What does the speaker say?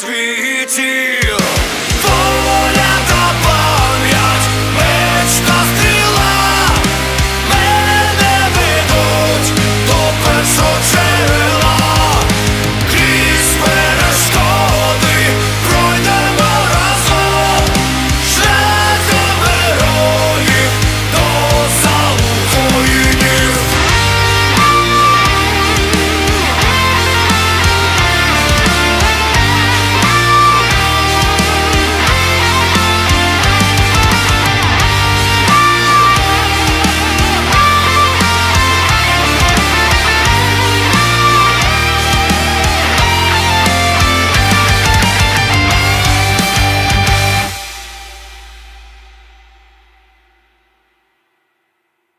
Sweetie.